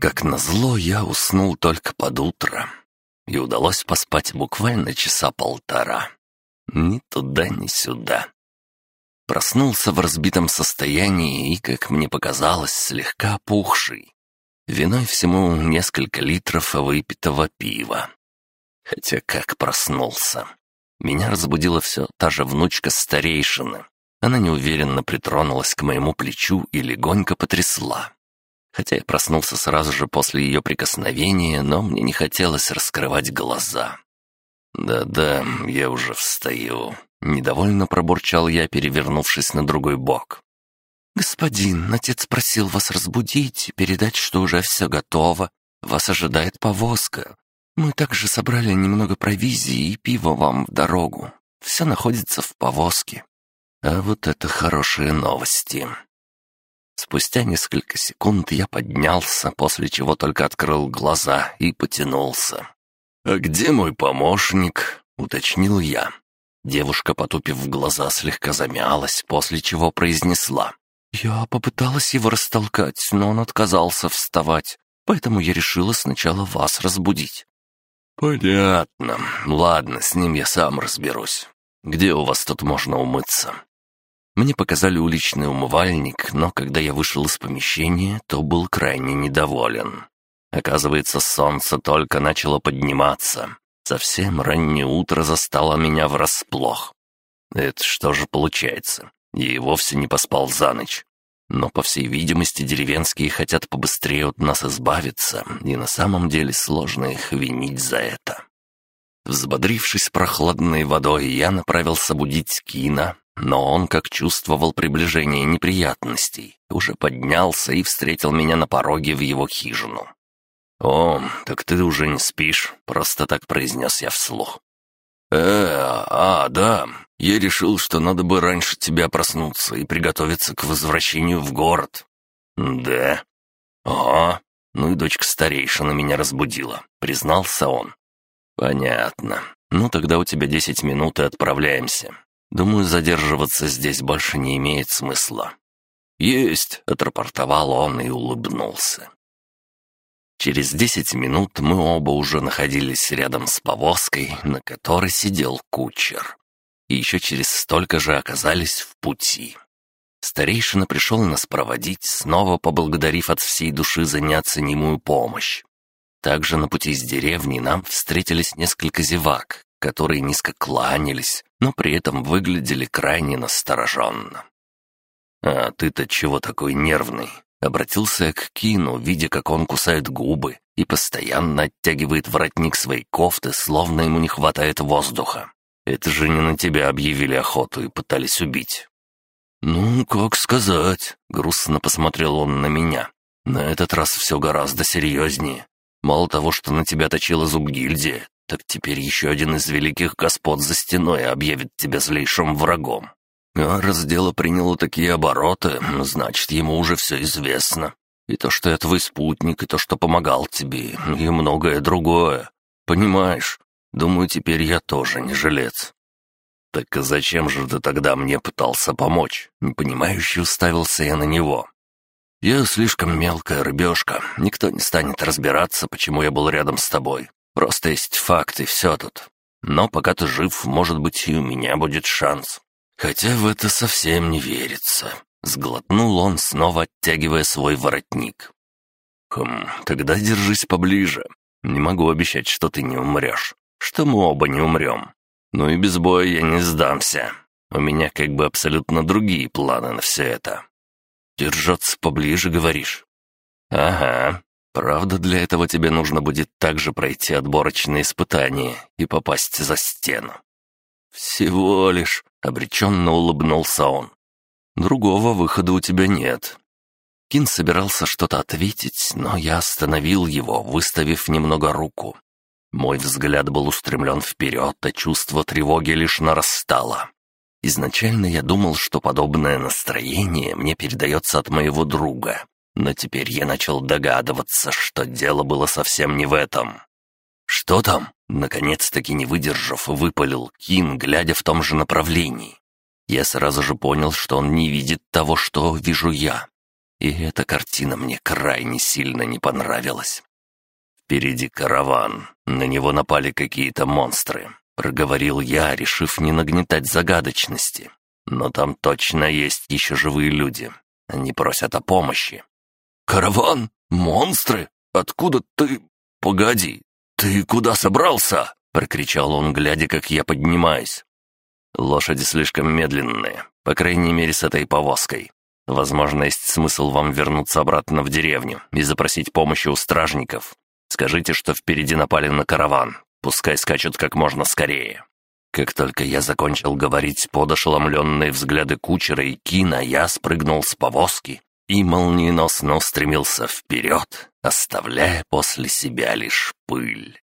Как назло, я уснул только под утро, и удалось поспать буквально часа полтора. Ни туда, ни сюда. Проснулся в разбитом состоянии и, как мне показалось, слегка опухший. Виной всему несколько литров выпитого пива. Хотя как проснулся. Меня разбудила все та же внучка старейшины. Она неуверенно притронулась к моему плечу и легонько потрясла. Хотя я проснулся сразу же после ее прикосновения, но мне не хотелось раскрывать глаза. «Да-да, я уже встаю», — недовольно пробурчал я, перевернувшись на другой бок. «Господин, отец просил вас разбудить и передать, что уже все готово. Вас ожидает повозка. Мы также собрали немного провизии и пива вам в дорогу. Все находится в повозке». А вот это хорошие новости. Спустя несколько секунд я поднялся, после чего только открыл глаза и потянулся. «А где мой помощник?» — уточнил я. Девушка, потупив глаза, слегка замялась, после чего произнесла. «Я попыталась его растолкать, но он отказался вставать, поэтому я решила сначала вас разбудить». «Понятно. Ладно, с ним я сам разберусь. Где у вас тут можно умыться?» Мне показали уличный умывальник, но когда я вышел из помещения, то был крайне недоволен. Оказывается, солнце только начало подниматься. Совсем раннее утро застало меня врасплох. Это что же получается? Я и вовсе не поспал за ночь. Но, по всей видимости, деревенские хотят побыстрее от нас избавиться, и на самом деле сложно их винить за это. Взбодрившись прохладной водой, я направился будить Кина, но он, как чувствовал приближение неприятностей, уже поднялся и встретил меня на пороге в его хижину. «О, так ты уже не спишь», — просто так произнес я вслух. «Э, а, да, я решил, что надо бы раньше тебя проснуться и приготовиться к возвращению в город». «Да?» «Ага, ну и дочка старейшина меня разбудила», — признался он. «Понятно. Ну тогда у тебя десять минут и отправляемся. Думаю, задерживаться здесь больше не имеет смысла». «Есть», — отрапортовал он и улыбнулся. Через десять минут мы оба уже находились рядом с повозкой, на которой сидел кучер. И еще через столько же оказались в пути. Старейшина пришел нас проводить, снова поблагодарив от всей души за неоценимую помощь. Также на пути из деревни нам встретились несколько зевак, которые низко кланялись, но при этом выглядели крайне настороженно. «А ты-то чего такой нервный?» Обратился к Кину, видя, как он кусает губы и постоянно оттягивает воротник своей кофты, словно ему не хватает воздуха. «Это же не на тебя объявили охоту и пытались убить». «Ну, как сказать?» — грустно посмотрел он на меня. «На этот раз все гораздо серьезнее. Мало того, что на тебя точила зуб гильдия, так теперь еще один из великих господ за стеной объявит тебя злейшим врагом. А раз дело приняло такие обороты, значит, ему уже все известно. И то, что я твой спутник, и то, что помогал тебе, и многое другое. Понимаешь? Думаю, теперь я тоже не жилец. Так зачем же ты тогда мне пытался помочь? Непонимающе уставился я на него. Я слишком мелкая рыбешка, никто не станет разбираться, почему я был рядом с тобой. Просто есть факты, все тут. Но пока ты жив, может быть, и у меня будет шанс. Хотя в это совсем не верится. Сглотнул он, снова оттягивая свой воротник. «Хм, тогда держись поближе. Не могу обещать, что ты не умрешь. Что мы оба не умрем. Ну и без боя я не сдамся. У меня как бы абсолютно другие планы на все это. Держаться поближе, говоришь?» «Ага. Правда, для этого тебе нужно будет также пройти отборочные испытания и попасть за стену. Всего лишь, обреченно улыбнулся он. Другого выхода у тебя нет. Кин собирался что-то ответить, но я остановил его, выставив немного руку. Мой взгляд был устремлен вперед, а чувство тревоги лишь нарастало. Изначально я думал, что подобное настроение мне передается от моего друга, но теперь я начал догадываться, что дело было совсем не в этом. «Что там?» — наконец-таки не выдержав, выпалил Кин, глядя в том же направлении. Я сразу же понял, что он не видит того, что вижу я. И эта картина мне крайне сильно не понравилась. Впереди караван. На него напали какие-то монстры. Проговорил я, решив не нагнетать загадочности. Но там точно есть еще живые люди. Они просят о помощи. «Караван? Монстры? Откуда ты...» «Погоди, ты куда собрался?» — прокричал он, глядя, как я поднимаюсь. «Лошади слишком медленные, по крайней мере, с этой повозкой. Возможно, есть смысл вам вернуться обратно в деревню и запросить помощи у стражников. Скажите, что впереди напали на караван. Пускай скачут как можно скорее». Как только я закончил говорить под ошеломленные взгляды кучера и кина, я спрыгнул с повозки и молниеносно устремился вперед, оставляя после себя лишь пыль.